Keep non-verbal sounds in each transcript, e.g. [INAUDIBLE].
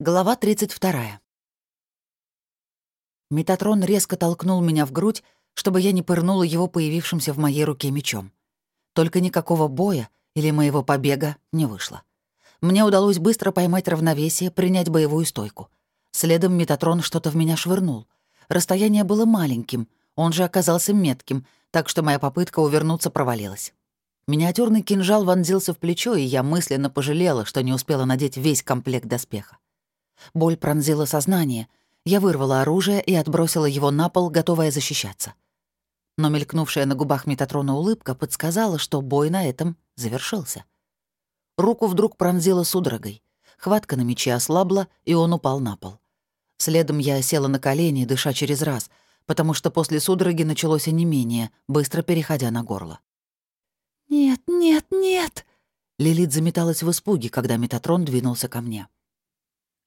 Глава 32. Метатрон резко толкнул меня в грудь, чтобы я не пырнула его появившимся в моей руке мечом. Только никакого боя или моего побега не вышло. Мне удалось быстро поймать равновесие, принять боевую стойку. Следом Метатрон что-то в меня швырнул. Расстояние было маленьким, он же оказался метким, так что моя попытка увернуться провалилась. Миниатюрный кинжал вонзился в плечо, и я мысленно пожалела, что не успела надеть весь комплект доспеха. Боль пронзила сознание. Я вырвала оружие и отбросила его на пол, готовая защищаться. Но мелькнувшая на губах Метатрона улыбка подсказала, что бой на этом завершился. Руку вдруг пронзила судорогой. Хватка на мече ослабла, и он упал на пол. Следом я села на колени, дыша через раз, потому что после судороги началось онемение, быстро переходя на горло. «Нет, нет, нет!» Лилит заметалась в испуге, когда Метатрон двинулся ко мне.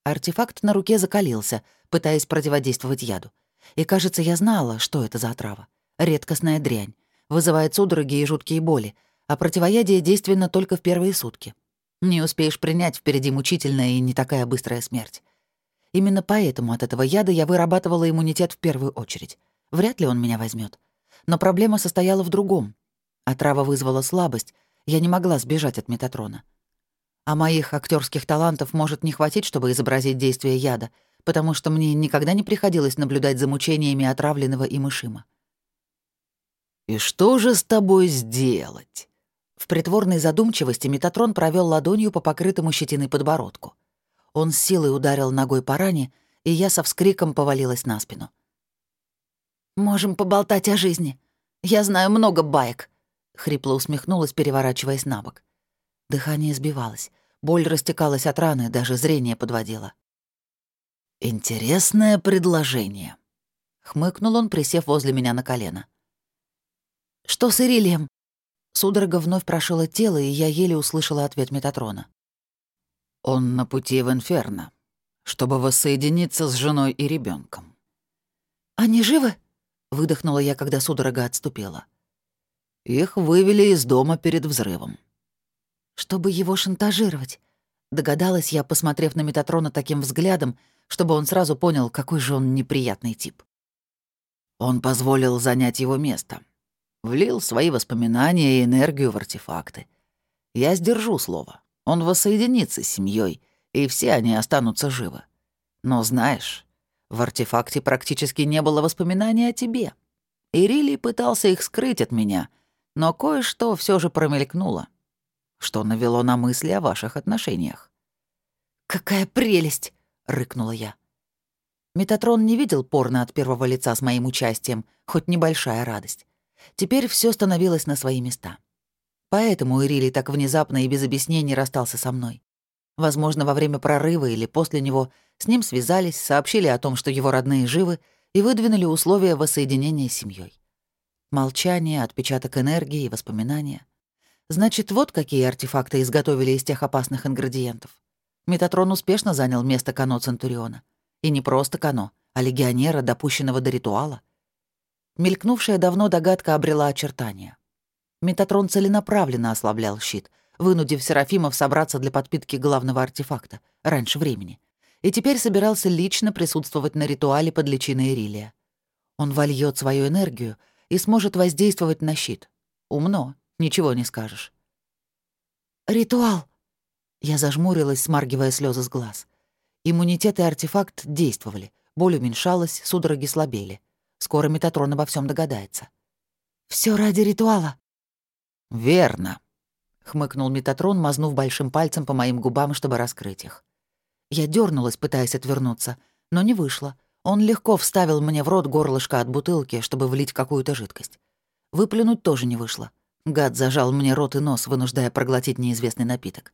Артефакт на руке закалился, пытаясь противодействовать яду. И, кажется, я знала, что это за отрава. Редкостная дрянь. Вызывает судороги и жуткие боли, а противоядие действенно только в первые сутки. Не успеешь принять, впереди мучительная и не такая быстрая смерть. Именно поэтому от этого яда я вырабатывала иммунитет в первую очередь. Вряд ли он меня возьмет. Но проблема состояла в другом. Отрава вызвала слабость, я не могла сбежать от Метатрона. А моих актерских талантов может не хватить, чтобы изобразить действие яда, потому что мне никогда не приходилось наблюдать за мучениями отравленного и мышима. «И что же с тобой сделать?» В притворной задумчивости Метатрон провел ладонью по покрытому щетиной подбородку. Он с силой ударил ногой по ране, и я со вскриком повалилась на спину. «Можем поболтать о жизни. Я знаю много баек», — хрипло усмехнулась, переворачиваясь на бок. Дыхание сбивалось. Боль растекалась от раны, даже зрение подводило. «Интересное предложение», — хмыкнул он, присев возле меня на колено. «Что с Ирилием?» Судорога вновь прошила тело, и я еле услышала ответ Метатрона. «Он на пути в Инферно, чтобы воссоединиться с женой и ребенком. «Они живы?» — выдохнула я, когда судорога отступила. Их вывели из дома перед взрывом чтобы его шантажировать. Догадалась я, посмотрев на Метатрона таким взглядом, чтобы он сразу понял, какой же он неприятный тип. Он позволил занять его место. Влил свои воспоминания и энергию в артефакты. Я сдержу слово. Он воссоединится с семьей, и все они останутся живы. Но знаешь, в артефакте практически не было воспоминаний о тебе. Ирилий пытался их скрыть от меня, но кое-что все же промелькнуло что навело на мысли о ваших отношениях. «Какая прелесть!» — рыкнула я. Метатрон не видел порно от первого лица с моим участием, хоть небольшая радость. Теперь все становилось на свои места. Поэтому Ирили так внезапно и без объяснений расстался со мной. Возможно, во время прорыва или после него с ним связались, сообщили о том, что его родные живы, и выдвинули условия воссоединения с семьей. Молчание, отпечаток энергии и воспоминания. Значит, вот какие артефакты изготовили из тех опасных ингредиентов. Метатрон успешно занял место Кано Центуриона. И не просто Кано, а легионера, допущенного до ритуала. Мелькнувшая давно догадка обрела очертания. Метатрон целенаправленно ослаблял щит, вынудив Серафимов собраться для подпитки главного артефакта, раньше времени. И теперь собирался лично присутствовать на ритуале под личиной Ирилия. Он вольет свою энергию и сможет воздействовать на щит. Умно, Ничего не скажешь. «Ритуал!» Я зажмурилась, смаргивая слезы с глаз. Иммунитет и артефакт действовали. Боль уменьшалась, судороги слабели. Скоро Метатрон обо всем догадается. Все ради ритуала». «Верно», — хмыкнул Метатрон, мазнув большим пальцем по моим губам, чтобы раскрыть их. Я дернулась, пытаясь отвернуться, но не вышло. Он легко вставил мне в рот горлышко от бутылки, чтобы влить какую-то жидкость. Выплюнуть тоже не вышло. Гад зажал мне рот и нос, вынуждая проглотить неизвестный напиток.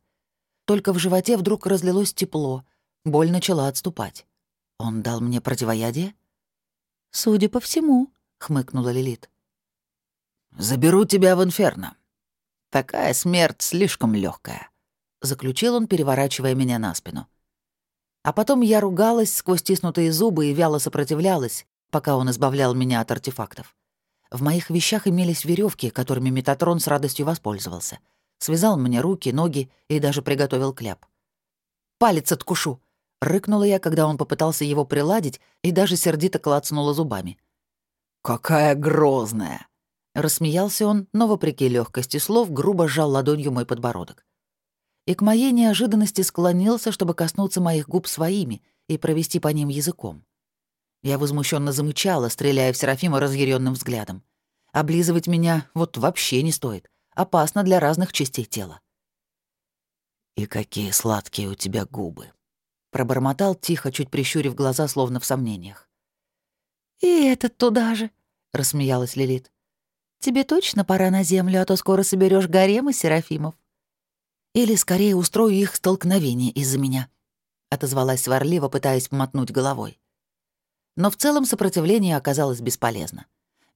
Только в животе вдруг разлилось тепло, боль начала отступать. Он дал мне противоядие? «Судя по всему», — хмыкнула Лилит. «Заберу тебя в инферно. Такая смерть слишком легкая, заключил он, переворачивая меня на спину. А потом я ругалась сквозь стиснутые зубы и вяло сопротивлялась, пока он избавлял меня от артефактов. В моих вещах имелись веревки, которыми Метатрон с радостью воспользовался. Связал мне руки, ноги и даже приготовил кляп. «Палец откушу!» Рыкнула я, когда он попытался его приладить, и даже сердито клацнула зубами. «Какая грозная!» Рассмеялся он, но, вопреки легкости слов, грубо сжал ладонью мой подбородок. И к моей неожиданности склонился, чтобы коснуться моих губ своими и провести по ним языком. Я возмущенно замычала, стреляя в Серафима разъяренным взглядом. Облизывать меня вот вообще не стоит. Опасно для разных частей тела. «И какие сладкие у тебя губы!» Пробормотал тихо, чуть прищурив глаза, словно в сомнениях. «И этот туда же», — рассмеялась Лилит. «Тебе точно пора на землю, а то скоро соберешь гарем из Серафимов». «Или скорее устрою их столкновение из-за меня», — отозвалась сварливо, пытаясь мотнуть головой. Но в целом сопротивление оказалось бесполезно.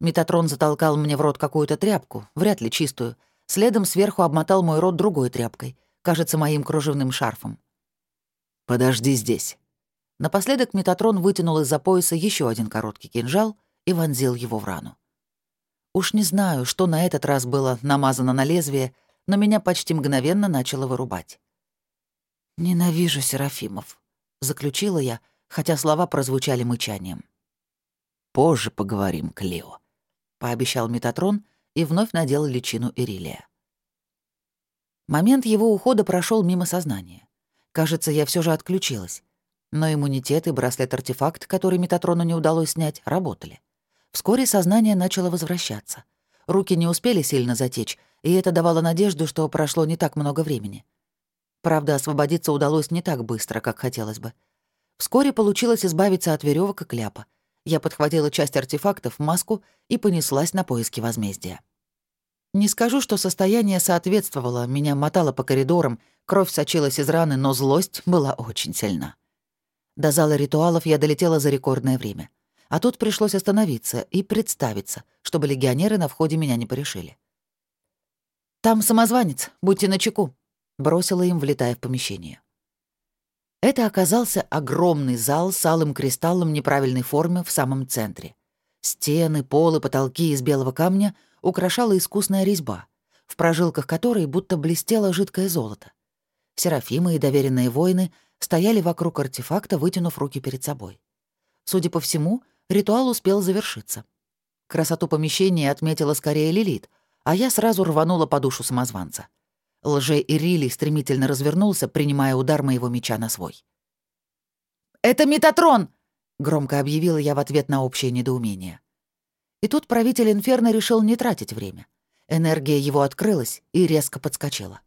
Метатрон затолкал мне в рот какую-то тряпку, вряд ли чистую, следом сверху обмотал мой рот другой тряпкой, кажется, моим кружевным шарфом. «Подожди здесь». Напоследок Метатрон вытянул из-за пояса еще один короткий кинжал и вонзил его в рану. Уж не знаю, что на этот раз было намазано на лезвие, но меня почти мгновенно начало вырубать. «Ненавижу Серафимов», — заключила я, хотя слова прозвучали мычанием. «Позже поговорим, Клео», — пообещал Метатрон и вновь надел личину Ирилия. Момент его ухода прошел мимо сознания. Кажется, я все же отключилась. Но иммунитет и браслет-артефакт, который Метатрону не удалось снять, работали. Вскоре сознание начало возвращаться. Руки не успели сильно затечь, и это давало надежду, что прошло не так много времени. Правда, освободиться удалось не так быстро, как хотелось бы. Вскоре получилось избавиться от веревок и кляпа. Я подхватила часть артефактов, маску и понеслась на поиски возмездия. Не скажу, что состояние соответствовало, меня мотало по коридорам, кровь сочилась из раны, но злость была очень сильна. До зала ритуалов я долетела за рекордное время. А тут пришлось остановиться и представиться, чтобы легионеры на входе меня не порешили. «Там самозванец, будьте начеку», — бросила им, влетая в помещение. Это оказался огромный зал с алым кристаллом неправильной формы в самом центре. Стены, полы, потолки из белого камня — украшала искусная резьба, в прожилках которой будто блестело жидкое золото. Серафимы и доверенные воины стояли вокруг артефакта, вытянув руки перед собой. Судя по всему, ритуал успел завершиться. Красоту помещения отметила скорее Лилит, а я сразу рванула по душу самозванца. Лже-Ирилий стремительно развернулся, принимая удар моего меча на свой. «Это Метатрон!» — громко объявила я в ответ на общее недоумение. И тут правитель Инферно решил не тратить время. Энергия его открылась и резко подскочила.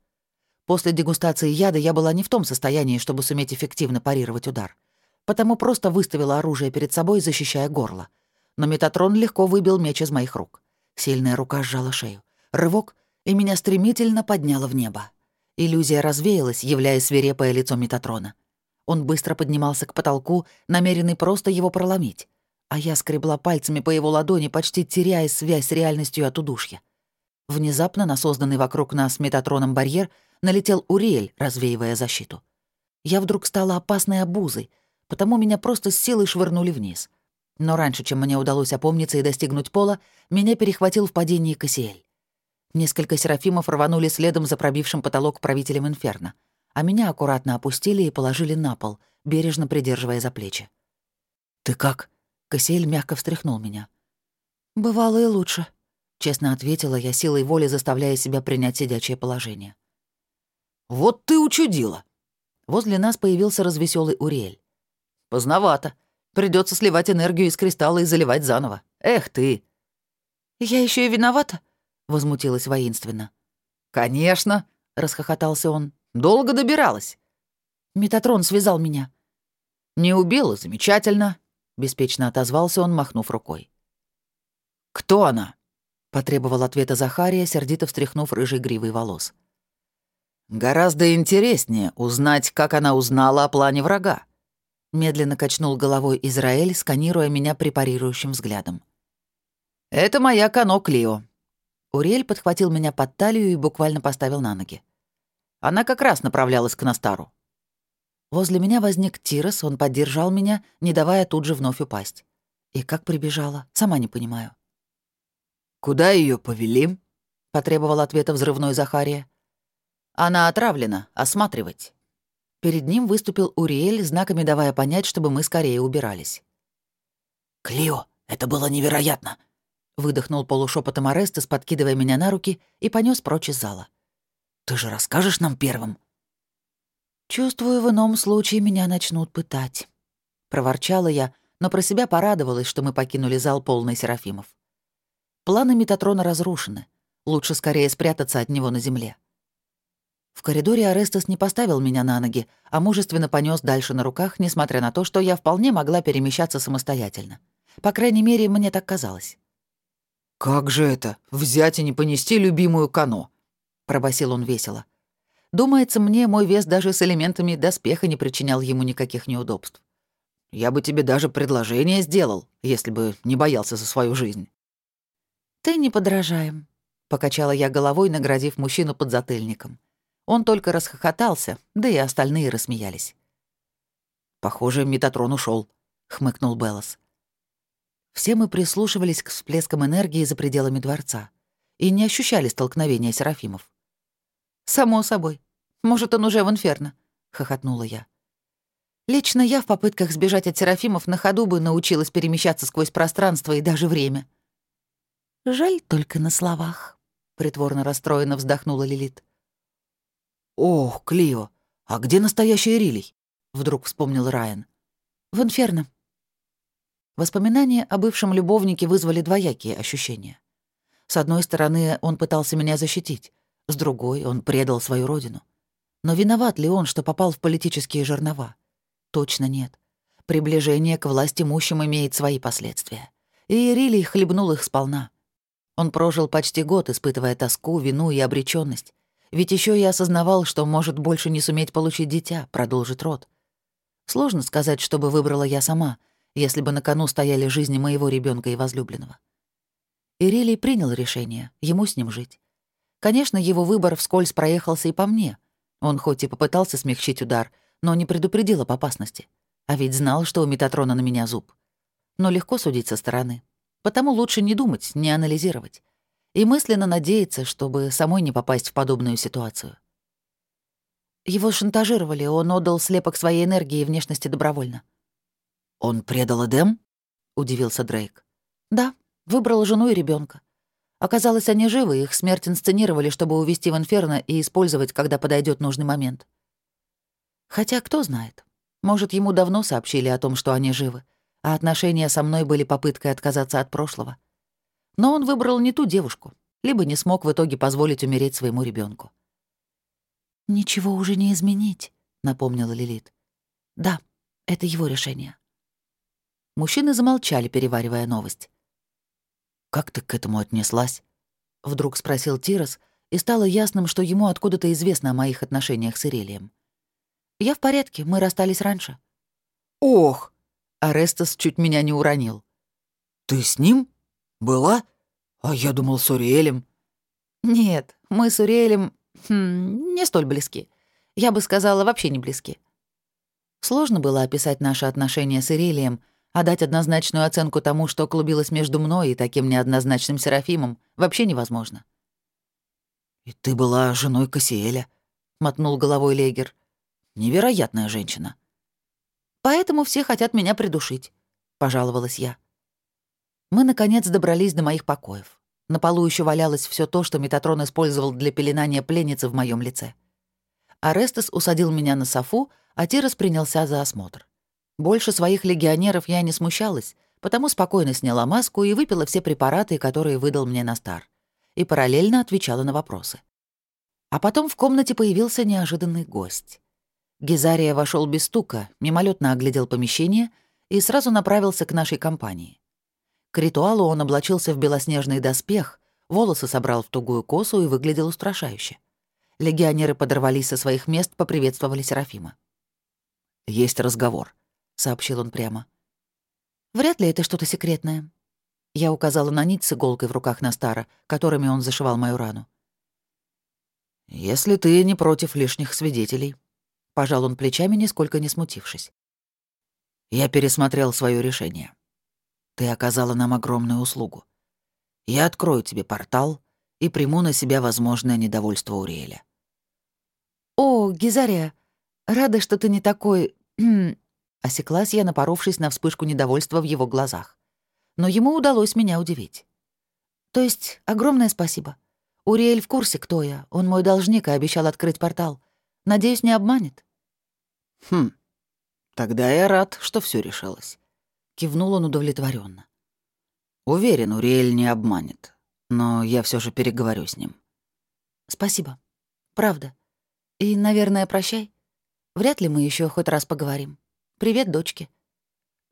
После дегустации яда я была не в том состоянии, чтобы суметь эффективно парировать удар. Потому просто выставила оружие перед собой, защищая горло. Но Метатрон легко выбил меч из моих рук. Сильная рука сжала шею. Рывок, и меня стремительно подняло в небо. Иллюзия развеялась, являя свирепое лицо Метатрона. Он быстро поднимался к потолку, намеренный просто его проломить а я скребла пальцами по его ладони, почти теряя связь с реальностью от удушья. Внезапно на созданный вокруг нас метатроном барьер налетел Уриэль, развеивая защиту. Я вдруг стала опасной обузой, потому меня просто с силой швырнули вниз. Но раньше, чем мне удалось опомниться и достигнуть пола, меня перехватил в падении Кассиэль. Несколько серафимов рванули следом за пробившим потолок правителем Инферно, а меня аккуратно опустили и положили на пол, бережно придерживая за плечи. «Ты как?» Кассиэль мягко встряхнул меня. «Бывало и лучше», — честно ответила я, силой воли заставляя себя принять сидячее положение. «Вот ты учудила!» Возле нас появился развеселый Уриэль. «Поздновато. Придется сливать энергию из кристалла и заливать заново. Эх ты!» «Я еще и виновата?» — возмутилась воинственно. «Конечно!» — расхохотался он. «Долго добиралась». Метатрон связал меня. «Не убила, замечательно. — беспечно отозвался он, махнув рукой. «Кто она?» — потребовал ответа Захария, сердито встряхнув рыжей гривой волос. «Гораздо интереснее узнать, как она узнала о плане врага», — медленно качнул головой Израиль, сканируя меня препарирующим взглядом. «Это моя Кано Клио». Уриэль подхватил меня под талию и буквально поставил на ноги. Она как раз направлялась к Настару. Возле меня возник Тирос, он поддержал меня, не давая тут же вновь упасть. И как прибежала, сама не понимаю. «Куда ее повели?» — потребовал ответа взрывной Захария. «Она отравлена. Осматривать». Перед ним выступил Уриэль, знаками давая понять, чтобы мы скорее убирались. «Клио, это было невероятно!» — выдохнул полушепотом Арестес, подкидывая меня на руки, и понес прочь из зала. «Ты же расскажешь нам первым?» «Чувствую, в ином случае меня начнут пытать», — проворчала я, но про себя порадовалась, что мы покинули зал полный Серафимов. Планы Метатрона разрушены. Лучше скорее спрятаться от него на земле. В коридоре Арестас не поставил меня на ноги, а мужественно понес дальше на руках, несмотря на то, что я вполне могла перемещаться самостоятельно. По крайней мере, мне так казалось. «Как же это, взять и не понести любимую Кано?» — пробасил он весело. Думается мне, мой вес даже с элементами доспеха не причинял ему никаких неудобств. Я бы тебе даже предложение сделал, если бы не боялся за свою жизнь. Ты не подражаем, покачала я головой, наградив мужчину подзатыльником. Он только расхохотался, да и остальные рассмеялись. Похоже, Метатрон ушел, хмыкнул Беллас. Все мы прислушивались к всплескам энергии за пределами дворца и не ощущали столкновения серафимов. «Само собой. Может, он уже в инферно», — хохотнула я. Лично я в попытках сбежать от Серафимов на ходу бы научилась перемещаться сквозь пространство и даже время. «Жаль только на словах», — притворно расстроенно вздохнула Лилит. «Ох, Клио, а где настоящий Рилей?» — вдруг вспомнил Райан. «В инферно». Воспоминания о бывшем любовнике вызвали двоякие ощущения. С одной стороны, он пытался меня защитить, с другой, он предал свою родину. Но виноват ли он, что попал в политические жернова? Точно нет. Приближение к власти имущим имеет свои последствия. И Ирилий хлебнул их сполна. Он прожил почти год, испытывая тоску, вину и обречённость. Ведь еще и осознавал, что может больше не суметь получить дитя, продолжить род. Сложно сказать, чтобы выбрала я сама, если бы на кону стояли жизни моего ребенка и возлюбленного. Ирилий принял решение, ему с ним жить. Конечно, его выбор вскользь проехался и по мне. Он хоть и попытался смягчить удар, но не предупредил об опасности. А ведь знал, что у Метатрона на меня зуб. Но легко судить со стороны. Потому лучше не думать, не анализировать. И мысленно надеяться, чтобы самой не попасть в подобную ситуацию. Его шантажировали, он отдал слепок своей энергии и внешности добровольно. «Он предал Эдем?» — удивился Дрейк. «Да, выбрал жену и ребенка. Оказалось, они живы, их смерть инсценировали, чтобы увести в инферно и использовать, когда подойдет нужный момент. Хотя кто знает. Может, ему давно сообщили о том, что они живы, а отношения со мной были попыткой отказаться от прошлого. Но он выбрал не ту девушку, либо не смог в итоге позволить умереть своему ребенку. «Ничего уже не изменить», — напомнила Лилит. «Да, это его решение». Мужчины замолчали, переваривая новость. «Как ты к этому отнеслась?» — вдруг спросил Тирос, и стало ясным, что ему откуда-то известно о моих отношениях с Ирелием. «Я в порядке, мы расстались раньше». «Ох!» — Арестас чуть меня не уронил. «Ты с ним? Была? А я думал, с Уриэлем». «Нет, мы с Уриэлем хм, не столь близки. Я бы сказала, вообще не близки». Сложно было описать наши отношения с Ирелием — а дать однозначную оценку тому, что клубилось между мной и таким неоднозначным Серафимом, вообще невозможно. «И ты была женой Кассиэля», — мотнул головой Легер. «Невероятная женщина». «Поэтому все хотят меня придушить», — пожаловалась я. Мы, наконец, добрались до моих покоев. На полу еще валялось все то, что Метатрон использовал для пеленания пленницы в моем лице. Арестес усадил меня на софу, а Тирос принялся за осмотр. Больше своих легионеров я не смущалась, потому спокойно сняла маску и выпила все препараты, которые выдал мне Настар, и параллельно отвечала на вопросы. А потом в комнате появился неожиданный гость. Гизария вошел без стука, мимолетно оглядел помещение и сразу направился к нашей компании. К ритуалу он облачился в белоснежный доспех, волосы собрал в тугую косу и выглядел устрашающе. Легионеры подорвались со своих мест, поприветствовали Серафима. «Есть разговор», — сообщил он прямо. «Вряд ли это что-то секретное». Я указала на нить с иголкой в руках Настара, которыми он зашивал мою рану. «Если ты не против лишних свидетелей», — пожал он плечами, нисколько не смутившись. «Я пересмотрел свое решение. Ты оказала нам огромную услугу. Я открою тебе портал и приму на себя возможное недовольство Уриэля». «О, Гизария, Рада, что ты не такой... [CLEARS THROAT] Осеклась я, напоровшись на вспышку недовольства в его глазах. Но ему удалось меня удивить. То есть, огромное спасибо. Уриэль в курсе, кто я. Он мой должник и обещал открыть портал. Надеюсь, не обманет. Хм. Тогда я рад, что все решилось. Кивнул он удовлетворенно. Уверен, Уриэль не обманет. Но я все же переговорю с ним. Спасибо. Правда. И, наверное, прощай. Вряд ли мы еще хоть раз поговорим. Привет, дочке.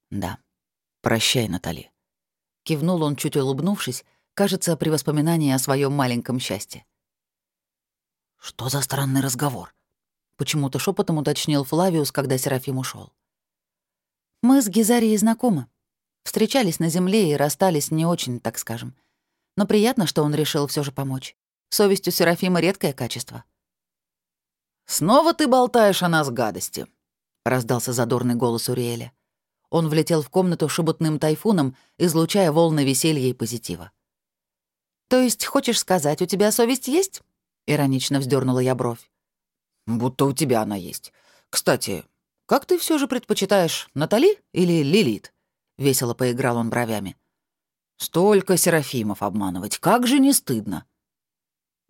Да. Прощай, Натали. Кивнул он, чуть улыбнувшись, кажется, при воспоминании о своем маленьком счастье. «Что за странный разговор?» — почему-то шепотом уточнил Флавиус, когда Серафим ушел. «Мы с Гизарией знакомы. Встречались на земле и расстались не очень, так скажем. Но приятно, что он решил все же помочь. Совесть у Серафима — редкое качество». «Снова ты болтаешь о нас гадости», — раздался задорный голос Уриэля. Он влетел в комнату шебутным тайфуном, излучая волны веселья и позитива. «То есть, хочешь сказать, у тебя совесть есть?» — иронично вздернула я бровь. «Будто у тебя она есть. Кстати, как ты все же предпочитаешь, Натали или Лилит?» — весело поиграл он бровями. «Столько Серафимов обманывать, как же не стыдно!»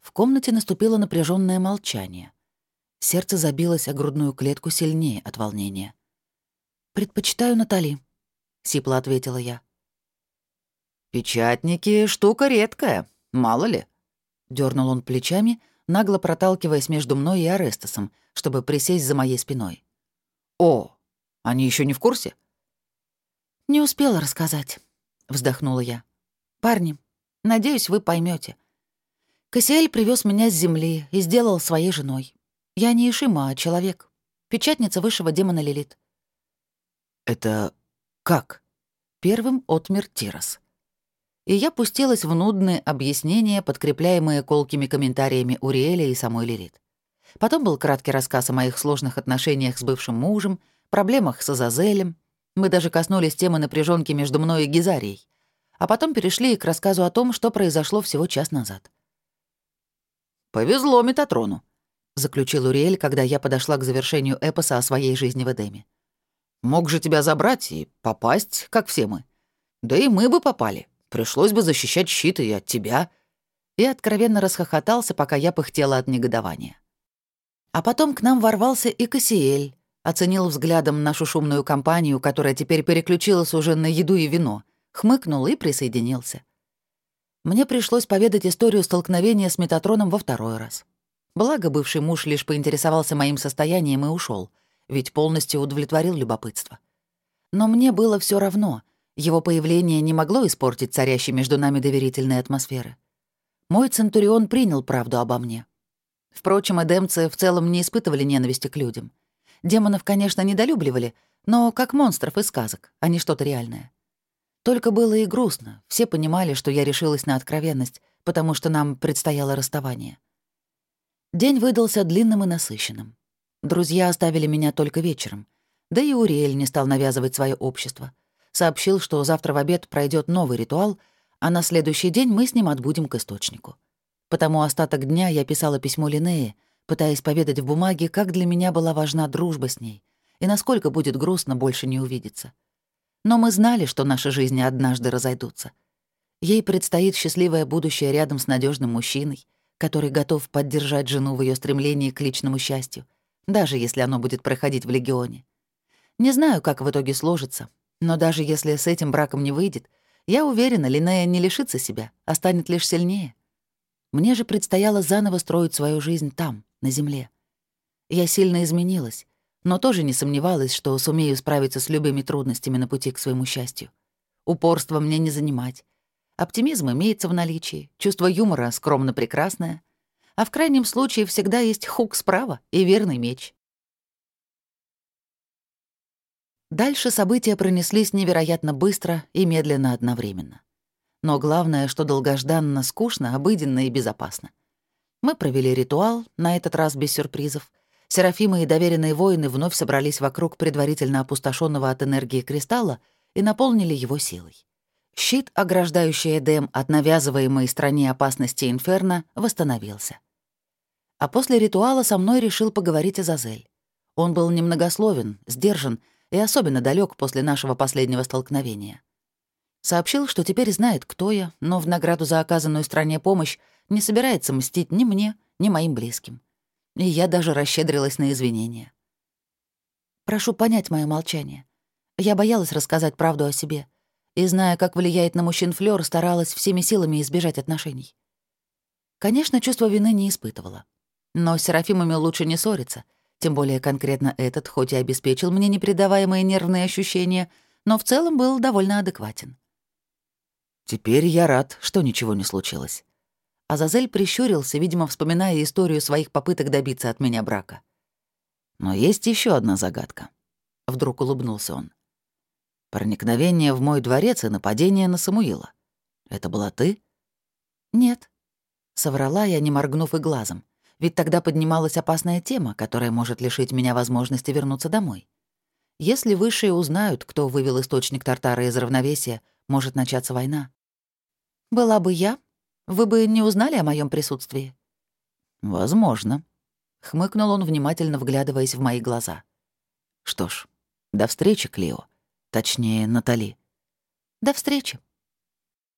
В комнате наступило напряженное молчание. Сердце забилось о грудную клетку сильнее от волнения. «Предпочитаю Натали», — сипло ответила я. «Печатники — штука редкая, мало ли», — дернул он плечами, нагло проталкиваясь между мной и Арестосом, чтобы присесть за моей спиной. «О, они еще не в курсе?» «Не успела рассказать», — вздохнула я. «Парни, надеюсь, вы поймете. Кассиэль привез меня с земли и сделал своей женой. Я не Ишима, а человек. Печатница высшего демона Лилит». «Это как?» Первым отмер Тирос и я пустилась в нудные объяснения, подкрепляемые колкими комментариями Уриэля и самой Лилит. Потом был краткий рассказ о моих сложных отношениях с бывшим мужем, проблемах с Азазелем. Мы даже коснулись темы напряженки между мной и Гизарией. А потом перешли к рассказу о том, что произошло всего час назад. «Повезло Метатрону», — заключил Уриэль, когда я подошла к завершению эпоса о своей жизни в Эдеме. «Мог же тебя забрать и попасть, как все мы. Да и мы бы попали. Пришлось бы защищать щит и от тебя». И откровенно расхохотался, пока я пыхтела от негодования. А потом к нам ворвался и Кассиэль, оценил взглядом нашу шумную компанию, которая теперь переключилась уже на еду и вино, хмыкнул и присоединился. Мне пришлось поведать историю столкновения с Метатроном во второй раз. Благо, бывший муж лишь поинтересовался моим состоянием и ушел, ведь полностью удовлетворил любопытство. Но мне было все равно — его появление не могло испортить царящей между нами доверительной атмосферы. Мой Центурион принял правду обо мне. Впрочем, эдемцы в целом не испытывали ненависти к людям. Демонов, конечно, недолюбливали, но как монстров из сказок, а не что-то реальное. Только было и грустно. Все понимали, что я решилась на откровенность, потому что нам предстояло расставание. День выдался длинным и насыщенным. Друзья оставили меня только вечером. Да и Уриэль не стал навязывать свое общество — сообщил, что завтра в обед пройдет новый ритуал, а на следующий день мы с ним отбудем к источнику. Потому остаток дня я писала письмо Линнее, пытаясь поведать в бумаге, как для меня была важна дружба с ней и насколько будет грустно больше не увидеться. Но мы знали, что наши жизни однажды разойдутся. Ей предстоит счастливое будущее рядом с надежным мужчиной, который готов поддержать жену в ее стремлении к личному счастью, даже если оно будет проходить в Легионе. Не знаю, как в итоге сложится, но даже если с этим браком не выйдет, я уверена, Линея не лишится себя, а станет лишь сильнее. Мне же предстояло заново строить свою жизнь там, на земле. Я сильно изменилась, но тоже не сомневалась, что сумею справиться с любыми трудностями на пути к своему счастью. Упорство мне не занимать. Оптимизм имеется в наличии, чувство юмора скромно прекрасное, а в крайнем случае всегда есть хук справа и верный меч. Дальше события пронеслись невероятно быстро и медленно одновременно. Но главное, что долгожданно, скучно, обыденно и безопасно. Мы провели ритуал, на этот раз без сюрпризов. Серафимы и доверенные воины вновь собрались вокруг предварительно опустошенного от энергии кристалла и наполнили его силой. Щит, ограждающий Эдем от навязываемой стране опасности Инферно, восстановился. А после ритуала со мной решил поговорить Азазель. Он был немногословен, сдержан и особенно далек после нашего последнего столкновения. Сообщил, что теперь знает, кто я, но в награду за оказанную стране помощь не собирается мстить ни мне, ни моим близким. И я даже расщедрилась на извинения. Прошу понять мое молчание. Я боялась рассказать правду о себе. И, зная, как влияет на мужчин Флёр, старалась всеми силами избежать отношений. Конечно, чувство вины не испытывала. Но с Серафимами лучше не ссориться, тем более конкретно этот, хоть и обеспечил мне непередаваемые нервные ощущения, но в целом был довольно адекватен. «Теперь я рад, что ничего не случилось». Азазель прищурился, видимо, вспоминая историю своих попыток добиться от меня брака. «Но есть еще одна загадка». Вдруг улыбнулся он. «Проникновение в мой дворец и нападение на Самуила. Это была ты?» «Нет», — соврала я, не моргнув и глазом. Ведь тогда поднималась опасная тема, которая может лишить меня возможности вернуться домой. Если высшие узнают, кто вывел источник Тартара из равновесия, может начаться война. Была бы я, вы бы не узнали о моем присутствии? Возможно. Хмыкнул он, внимательно вглядываясь в мои глаза. Что ж, до встречи, Клио. Точнее, Натали. До встречи.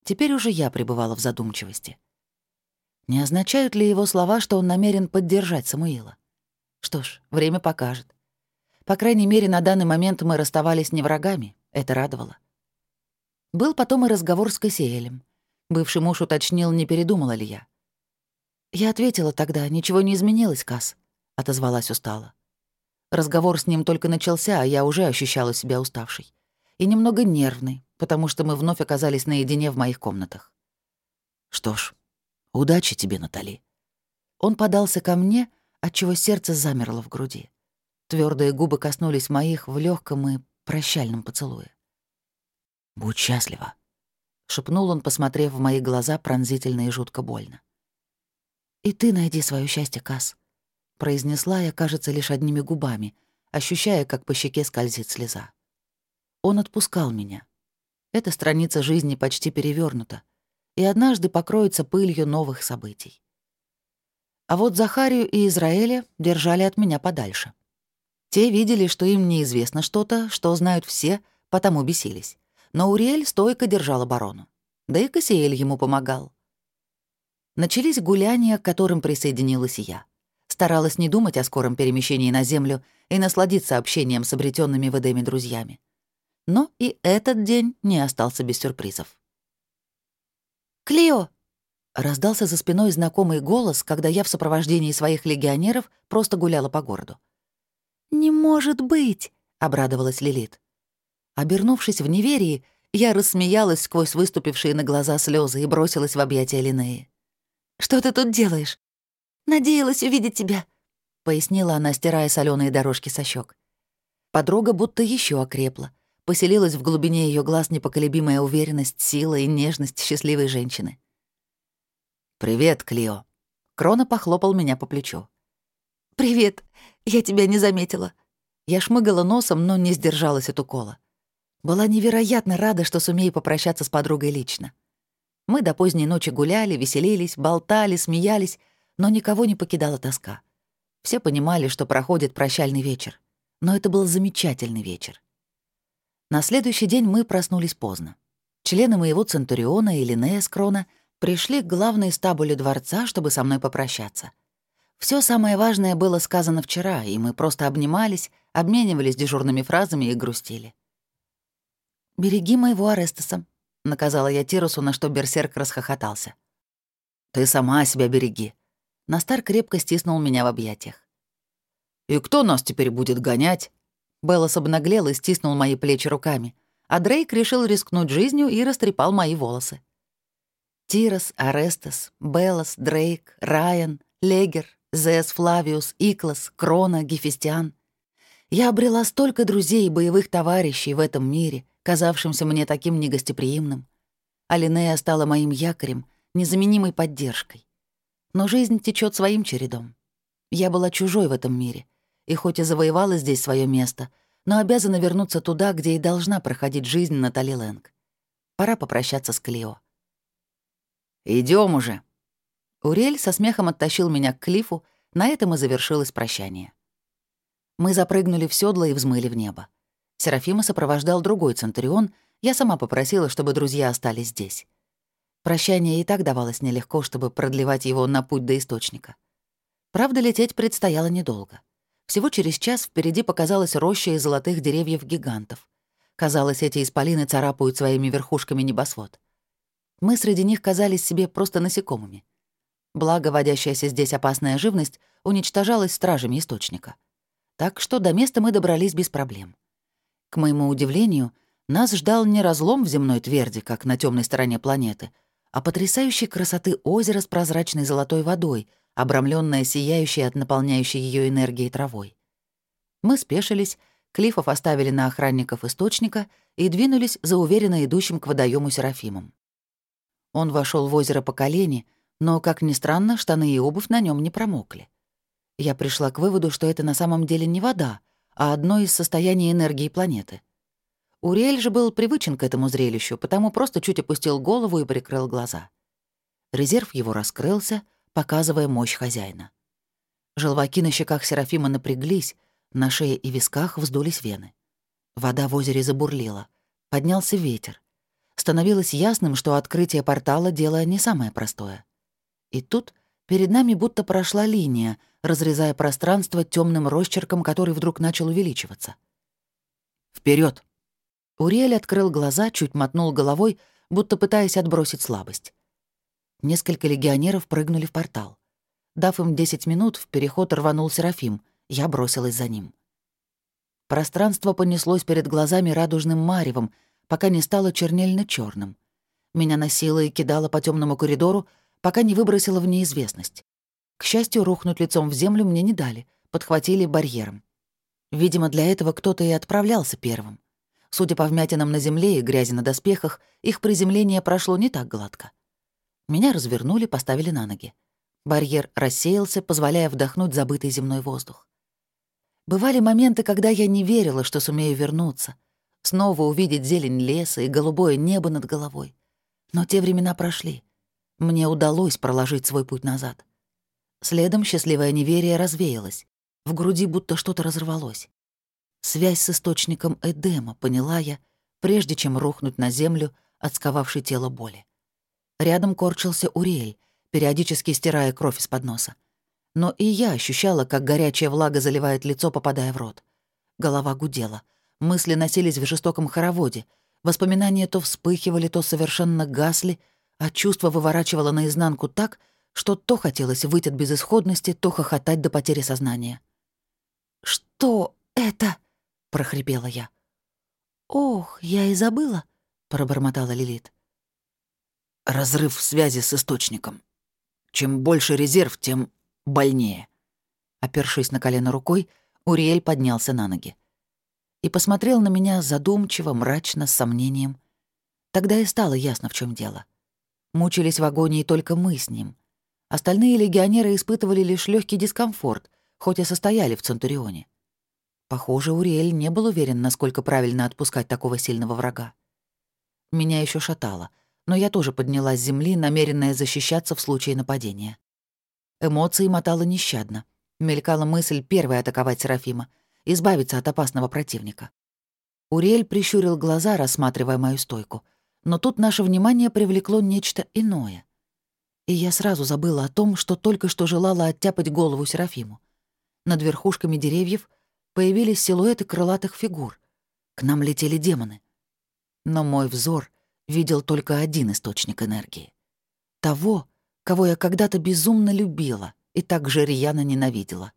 Теперь уже я пребывала в задумчивости. Не означают ли его слова, что он намерен поддержать Самуила? Что ж, время покажет. По крайней мере, на данный момент мы расставались не врагами. Это радовало. Был потом и разговор с Кассиэлем. Бывший муж уточнил, не передумала ли я. Я ответила тогда, ничего не изменилось, Кас, отозвалась устало. Разговор с ним только начался, а я уже ощущала себя уставшей. И немного нервной, потому что мы вновь оказались наедине в моих комнатах. Что ж, Удачи тебе, Натали». Он подался ко мне, отчего сердце замерло в груди. Твердые губы коснулись моих в легком и прощальном поцелуе. «Будь счастлива», — шепнул он, посмотрев в мои глаза пронзительно и жутко больно. «И ты найди свое счастье, Кас», — произнесла я, кажется, лишь одними губами, ощущая, как по щеке скользит слеза. Он отпускал меня. Эта страница жизни почти перевернута, и однажды покроется пылью новых событий. А вот Захарию и Израиля держали от меня подальше. Те видели, что им неизвестно что-то, что знают все, потому бесились. Но Уриэль стойко держал оборону. Да и Кассиэль ему помогал. Начались гуляния, к которым присоединилась и я. Старалась не думать о скором перемещении на Землю и насладиться общением с обретенными в Эдеме друзьями. Но и этот день не остался без сюрпризов. «Клио!» Раздался за спиной знакомый голос, когда я в сопровождении своих легионеров просто гуляла по городу. «Не может быть!» — обрадовалась Лилит. Обернувшись в неверии, я рассмеялась сквозь выступившие на глаза слезы и бросилась в объятия Линеи. «Что ты тут делаешь?» «Надеялась увидеть тебя», — пояснила она, стирая соленые дорожки со щек. Подруга будто еще окрепла, Поселилась в глубине ее глаз непоколебимая уверенность, сила и нежность счастливой женщины. «Привет, Клио». Крона похлопал меня по плечу. «Привет. Я тебя не заметила». Я шмыгала носом, но не сдержалась от укола. Была невероятно рада, что сумею попрощаться с подругой лично. Мы до поздней ночи гуляли, веселились, болтали, смеялись, но никого не покидала тоска. Все понимали, что проходит прощальный вечер. Но это был замечательный вечер. На следующий день мы проснулись поздно. Члены моего Центуриона и Линея Скрона пришли к главной стабуле дворца, чтобы со мной попрощаться. Все самое важное было сказано вчера, и мы просто обнимались, обменивались дежурными фразами и грустили. «Береги моего Арестеса», — наказала я Тирусу, на что Берсерк расхохотался. «Ты сама себя береги». Настар крепко стиснул меня в объятиях. «И кто нас теперь будет гонять?» Беллас обнаглел и стиснул мои плечи руками, а Дрейк решил рискнуть жизнью и растрепал мои волосы. Тирос, Арестес, Беллас, Дрейк, Райан, Легер, Зес, Флавиус, Иклас, Крона, Гефестиан. Я обрела столько друзей и боевых товарищей в этом мире, казавшимся мне таким негостеприимным. Алинея стала моим якорем, незаменимой поддержкой. Но жизнь течет своим чередом. Я была чужой в этом мире — и хоть и завоевала здесь свое место, но обязана вернуться туда, где и должна проходить жизнь Натали Лэнг. Пора попрощаться с Клио. Идем уже!» Урель со смехом оттащил меня к клифу, на этом и завершилось прощание. Мы запрыгнули в седло и взмыли в небо. Серафима сопровождал другой Центурион, я сама попросила, чтобы друзья остались здесь. Прощание и так давалось нелегко, чтобы продлевать его на путь до источника. Правда, лететь предстояло недолго. Всего через час впереди показалась роща из золотых деревьев-гигантов. Казалось, эти исполины царапают своими верхушками небосвод. Мы среди них казались себе просто насекомыми. Благо, водящаяся здесь опасная живность уничтожалась стражами источника. Так что до места мы добрались без проблем. К моему удивлению, нас ждал не разлом в земной тверди, как на темной стороне планеты, а потрясающей красоты озеро с прозрачной золотой водой, обрамленное сияющей от наполняющей ее энергией травой. Мы спешились, Клифов оставили на охранников источника и двинулись за уверенно идущим к водоему Серафимом. Он вошел в озеро по колени, но, как ни странно, штаны и обувь на нем не промокли. Я пришла к выводу, что это на самом деле не вода, а одно из состояний энергии планеты. Уриэль же был привычен к этому зрелищу, потому просто чуть опустил голову и прикрыл глаза. Резерв его раскрылся, показывая мощь хозяина. Желваки на щеках Серафима напряглись, на шее и висках вздулись вены. Вода в озере забурлила. Поднялся ветер. Становилось ясным, что открытие портала — дело не самое простое. И тут перед нами будто прошла линия, разрезая пространство темным росчерком, который вдруг начал увеличиваться. Вперед! Уриэль открыл глаза, чуть мотнул головой, будто пытаясь отбросить слабость. Несколько легионеров прыгнули в портал. Дав им 10 минут, в переход рванул Серафим. Я бросилась за ним. Пространство понеслось перед глазами радужным маревом, пока не стало чернельно черным Меня носило и кидало по темному коридору, пока не выбросило в неизвестность. К счастью, рухнуть лицом в землю мне не дали, подхватили барьером. Видимо, для этого кто-то и отправлялся первым. Судя по вмятинам на земле и грязи на доспехах, их приземление прошло не так гладко. Меня развернули, поставили на ноги. Барьер рассеялся, позволяя вдохнуть забытый земной воздух. Бывали моменты, когда я не верила, что сумею вернуться, снова увидеть зелень леса и голубое небо над головой. Но те времена прошли. Мне удалось проложить свой путь назад. Следом счастливое неверие развеялось. В груди будто что-то разорвалось. Связь с источником Эдема, поняла я, прежде чем рухнуть на землю от сковавшей тело боли. Рядом корчился Уриэль, периодически стирая кровь из-под носа. Но и я ощущала, как горячая влага заливает лицо, попадая в рот. Голова гудела. Мысли носились в жестоком хороводе. Воспоминания то вспыхивали, то совершенно гасли, а чувство выворачивало наизнанку так, что то хотелось выйти от безысходности, то хохотать до потери сознания. «Что это?» — прохрипела я. «Ох, я и забыла», — пробормотала Лилит. «Разрыв связи с источником. Чем больше резерв, тем больнее». Опершись на колено рукой, Уриэль поднялся на ноги. И посмотрел на меня задумчиво, мрачно, с сомнением. Тогда и стало ясно, в чем дело. Мучились в агонии только мы с ним — Остальные легионеры испытывали лишь легкий дискомфорт, хоть и состояли в Центурионе. Похоже, Уриэль не был уверен, насколько правильно отпускать такого сильного врага. Меня еще шатало, но я тоже поднялась с земли, намеренная защищаться в случае нападения. Эмоции мотала нещадно. Мелькала мысль первой атаковать Серафима, избавиться от опасного противника. Уриэль прищурил глаза, рассматривая мою стойку, но тут наше внимание привлекло нечто иное — и я сразу забыла о том, что только что желала оттяпать голову Серафиму. Над верхушками деревьев появились силуэты крылатых фигур. К нам летели демоны. Но мой взор видел только один источник энергии. Того, кого я когда-то безумно любила и так же рьяно ненавидела.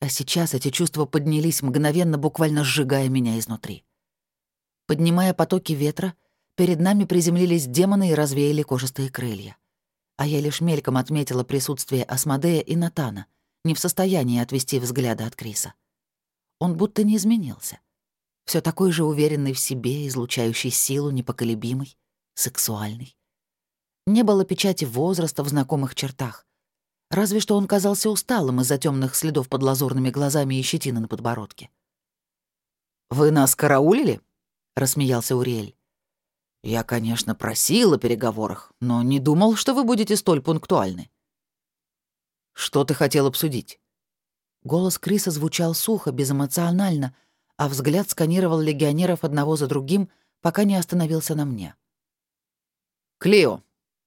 А сейчас эти чувства поднялись мгновенно, буквально сжигая меня изнутри. Поднимая потоки ветра, перед нами приземлились демоны и развеяли кожистые крылья а я лишь мельком отметила присутствие Асмодея и Натана, не в состоянии отвести взгляда от Криса. Он будто не изменился. Все такой же уверенный в себе, излучающий силу, непоколебимый, сексуальный. Не было печати возраста в знакомых чертах. Разве что он казался усталым из-за темных следов под лазурными глазами и щетины на подбородке. «Вы нас караулили?» — рассмеялся Уриэль. Я, конечно, просил о переговорах, но не думал, что вы будете столь пунктуальны. Что ты хотел обсудить? Голос Криса звучал сухо, безэмоционально, а взгляд сканировал легионеров одного за другим, пока не остановился на мне. «Клео,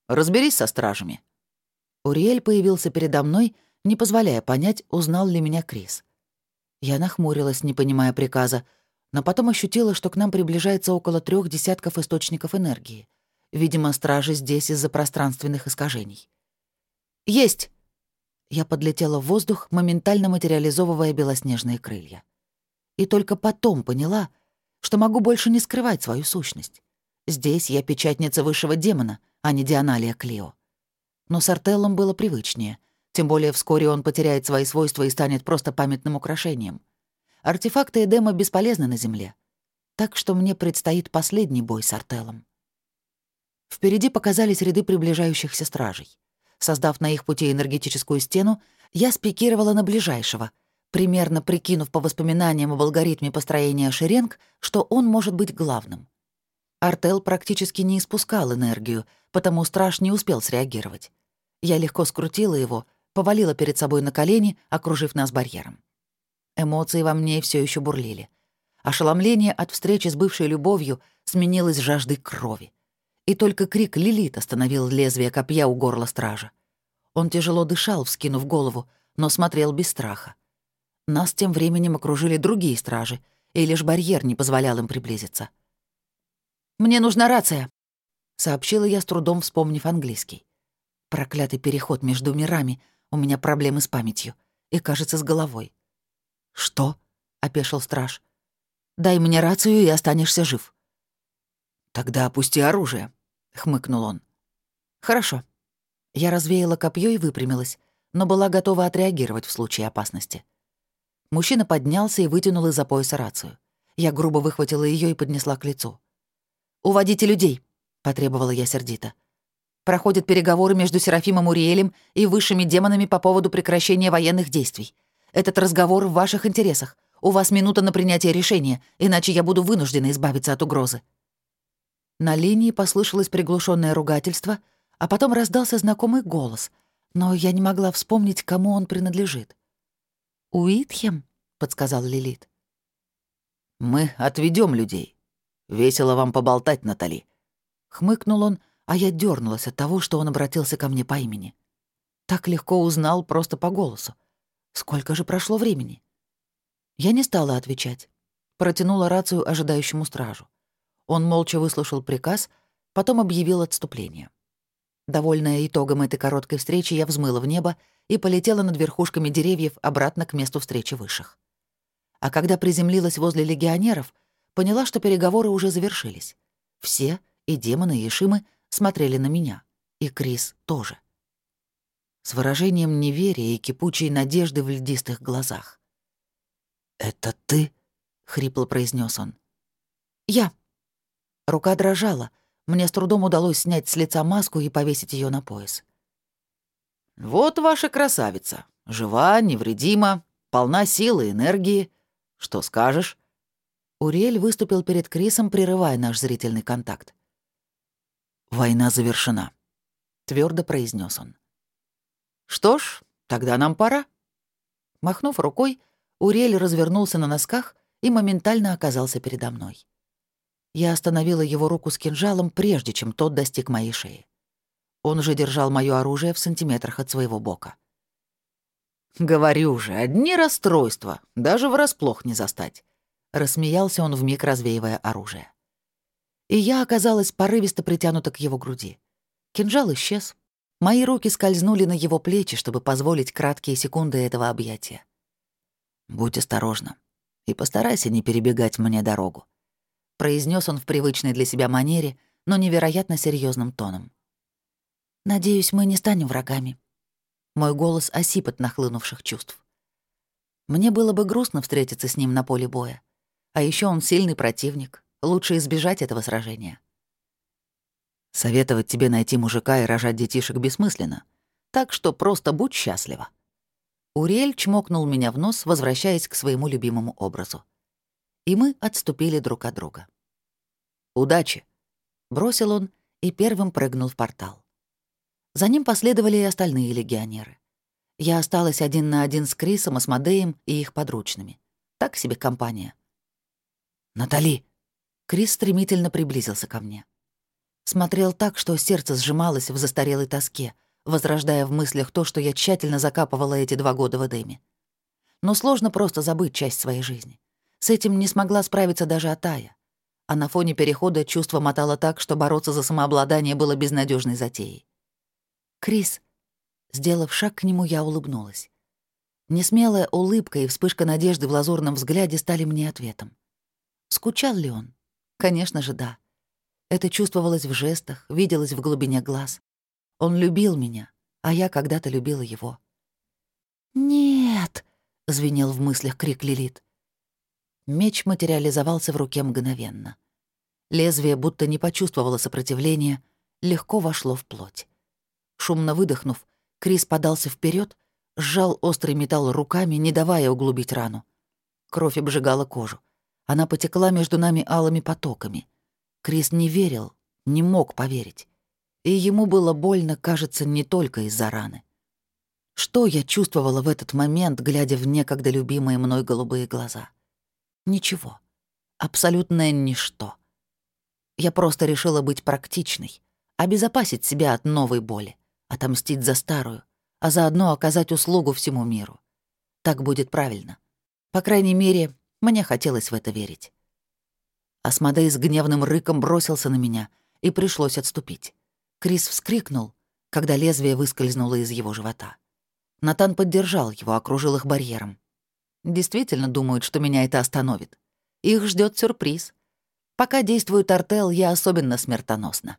разберись со стражами». Уриэль появился передо мной, не позволяя понять, узнал ли меня Крис. Я нахмурилась, не понимая приказа, но потом ощутила, что к нам приближается около трех десятков источников энергии. Видимо, стражи здесь из-за пространственных искажений. «Есть!» Я подлетела в воздух, моментально материализовывая белоснежные крылья. И только потом поняла, что могу больше не скрывать свою сущность. Здесь я печатница высшего демона, а не Дианалия Клио. Но с Артеллом было привычнее, тем более вскоре он потеряет свои свойства и станет просто памятным украшением. Артефакты Эдема бесполезны на Земле. Так что мне предстоит последний бой с Артеллом. Впереди показались ряды приближающихся стражей. Создав на их пути энергетическую стену, я спикировала на ближайшего, примерно прикинув по воспоминаниям об алгоритме построения шеренг, что он может быть главным. Артел практически не испускал энергию, потому страж не успел среагировать. Я легко скрутила его, повалила перед собой на колени, окружив нас барьером. Эмоции во мне все еще бурлили. Ошеломление от встречи с бывшей любовью сменилось жаждой крови и только крик Лилит остановил лезвие копья у горла стража. Он тяжело дышал, вскинув голову, но смотрел без страха. Нас тем временем окружили другие стражи, и лишь барьер не позволял им приблизиться. «Мне нужна рация», — сообщила я с трудом, вспомнив английский. Проклятый переход между мирами, у меня проблемы с памятью и, кажется, с головой. «Что?» — опешил страж. «Дай мне рацию, и останешься жив». «Тогда опусти оружие», — хмыкнул он. «Хорошо». Я развеяла копье и выпрямилась, но была готова отреагировать в случае опасности. Мужчина поднялся и вытянул из-за пояса рацию. Я грубо выхватила ее и поднесла к лицу. «Уводите людей», — потребовала я сердито. «Проходят переговоры между Серафимом Уриэлем и высшими демонами по поводу прекращения военных действий. Этот разговор в ваших интересах. У вас минута на принятие решения, иначе я буду вынуждена избавиться от угрозы». На линии послышалось приглушенное ругательство, а потом раздался знакомый голос, но я не могла вспомнить, кому он принадлежит. «Уитхем?» — подсказал Лилит. «Мы отведем людей. Весело вам поболтать, Натали». Хмыкнул он, а я дернулась от того, что он обратился ко мне по имени. Так легко узнал просто по голосу. Сколько же прошло времени? Я не стала отвечать. Протянула рацию ожидающему стражу. Он молча выслушал приказ, потом объявил отступление. Довольная итогом этой короткой встречи, я взмыла в небо и полетела над верхушками деревьев обратно к месту встречи высших. А когда приземлилась возле легионеров, поняла, что переговоры уже завершились. Все, и демоны, и Шимы, смотрели на меня. И Крис тоже. С выражением неверия и кипучей надежды в льдистых глазах. «Это ты?» — хрипло произнес он. «Я», Рука дрожала. Мне с трудом удалось снять с лица маску и повесить ее на пояс. «Вот ваша красавица. Жива, невредима, полна силы и энергии. Что скажешь?» Уриэль выступил перед Крисом, прерывая наш зрительный контакт. «Война завершена», — твердо произнес он. «Что ж, тогда нам пора». Махнув рукой, Уриэль развернулся на носках и моментально оказался передо мной. Я остановила его руку с кинжалом, прежде чем тот достиг моей шеи. Он же держал моё оружие в сантиметрах от своего бока. «Говорю же, одни расстройства, даже врасплох не застать», — рассмеялся он, вмиг развеивая оружие. И я оказалась порывисто притянута к его груди. Кинжал исчез. Мои руки скользнули на его плечи, чтобы позволить краткие секунды этого объятия. «Будь осторожна и постарайся не перебегать мне дорогу», — произнес он в привычной для себя манере, но невероятно серьезным тоном. «Надеюсь, мы не станем врагами». Мой голос осип от нахлынувших чувств. Мне было бы грустно встретиться с ним на поле боя. А еще он сильный противник. Лучше избежать этого сражения. Советовать тебе найти мужика и рожать детишек бессмысленно. Так что просто будь счастлива. Уриэль чмокнул меня в нос, возвращаясь к своему любимому образу и мы отступили друг от друга. «Удачи!» — бросил он и первым прыгнул в портал. За ним последовали и остальные легионеры. Я осталась один на один с Крисом, Асмодеем и их подручными. Так себе компания. «Натали!» Крис стремительно приблизился ко мне. Смотрел так, что сердце сжималось в застарелой тоске, возрождая в мыслях то, что я тщательно закапывала эти два года в Эдеме. Но сложно просто забыть часть своей жизни. С этим не смогла справиться даже Атая. А на фоне перехода чувство мотало так, что бороться за самообладание было безнадежной затеей. «Крис», сделав шаг к нему, я улыбнулась. Несмелая улыбка и вспышка надежды в лазурном взгляде стали мне ответом. Скучал ли он? Конечно же, да. Это чувствовалось в жестах, виделось в глубине глаз. Он любил меня, а я когда-то любила его. «Нет!» — звенел в мыслях крик Лилит. Меч материализовался в руке мгновенно. Лезвие будто не почувствовало сопротивления, легко вошло в плоть. Шумно выдохнув, Крис подался вперед, сжал острый металл руками, не давая углубить рану. Кровь обжигала кожу. Она потекла между нами алыми потоками. Крис не верил, не мог поверить. И ему было больно, кажется, не только из-за раны. Что я чувствовала в этот момент, глядя в некогда любимые мной голубые глаза? Ничего. Абсолютное ничто. Я просто решила быть практичной, обезопасить себя от новой боли, отомстить за старую, а заодно оказать услугу всему миру. Так будет правильно. По крайней мере, мне хотелось в это верить. Асмодей с гневным рыком бросился на меня, и пришлось отступить. Крис вскрикнул, когда лезвие выскользнуло из его живота. Натан поддержал его, окружил их барьером. Действительно думают, что меня это остановит. Их ждет сюрприз. Пока действует артел, я особенно смертоносна.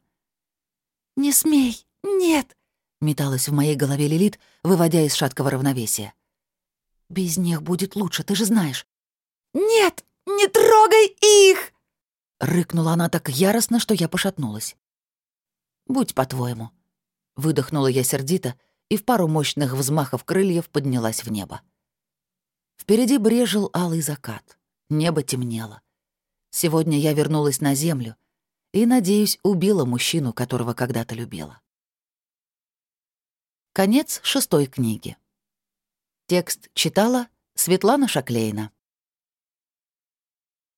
«Не смей! Нет!» — металась в моей голове Лилит, выводя из шаткого равновесия. «Без них будет лучше, ты же знаешь». «Нет! Не трогай их!» Рыкнула она так яростно, что я пошатнулась. «Будь по-твоему». Выдохнула я сердито и в пару мощных взмахов крыльев поднялась в небо. Впереди брежил алый закат. Небо темнело. Сегодня я вернулась на землю и, надеюсь, убила мужчину, которого когда-то любила. Конец шестой книги. Текст читала Светлана Шаклейна.